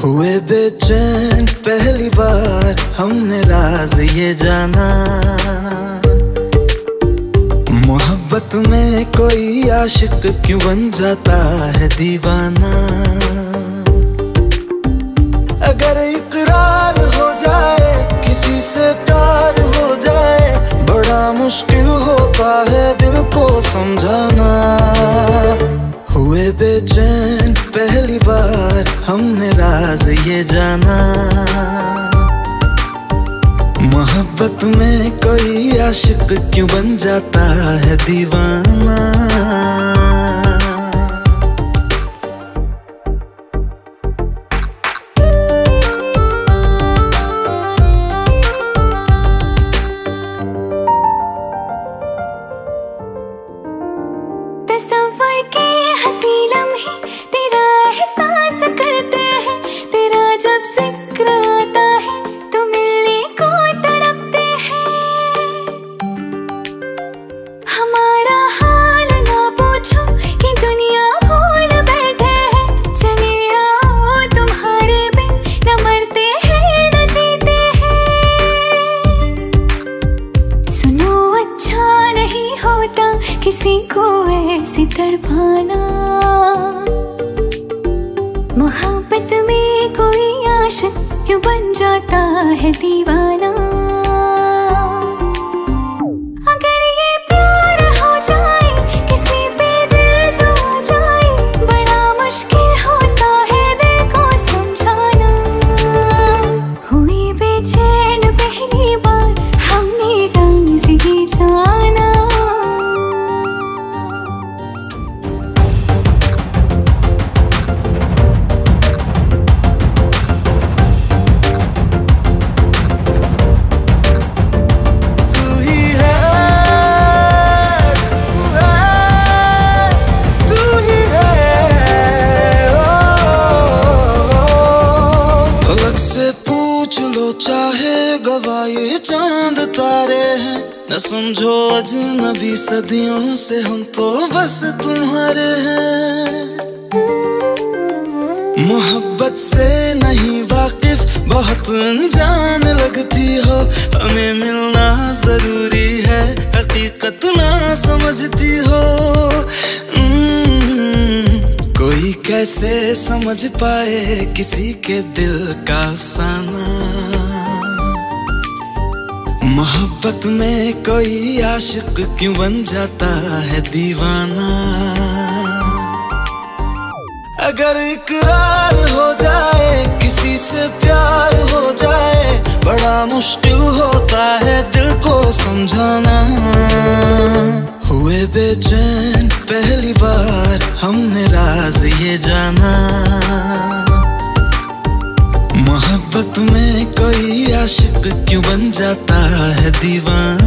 हुए बेचैन पहली बार हमने राज ये जाना। मोहब्बत में कोई आशिक क्यों बन जाता है दीवाना? अगर इकरार हो जाए, किसी से प्यार हो जाए, बड़ा मुश्किल होता है दिल को समझाना। बेचैन, पहली बार हमने राज ये जाना। मोहब्बत में कोई आशिक क्यों बन जाता है दीवाना? तेरा एहसास करते हैं, तेरा जब है तो मिलने को तड़पते हैं। हमारा हाल ना पूछो कि दुनिया भूल बैठे चले तुम्हारे मरते हैं, न जीते हैं। सुनो अच्छा नहीं होता किसी को ऐसे तड़पाना। मोहब्बत में कोई आशिक क्यों बन जाता है दीवाना? पूछ लो, चाहे गवाए चाँद तारे हैं। न समझो अजनबी सदियों से हम तो बस तुम्हारे हैं। मोहब्बत से नहीं वाकिफ, बहुत जान लगती हो। हमें मिलना ज़रूरी कोई कैसे समझ पाए किसी के दिल का अफसाना मोहब्बत में कोई आशिक क्यों बन जाता है दीवाना? अगर इकरार हो जाए, किसी से प्यार हो जाए, बड़ा मुश्किल होता है दिल को समझाना। हुए बेचैन, पहली बार हमने राज ये जाना। मोहब्बत में कोई आशिक क्यों बन जाता है दीवाना?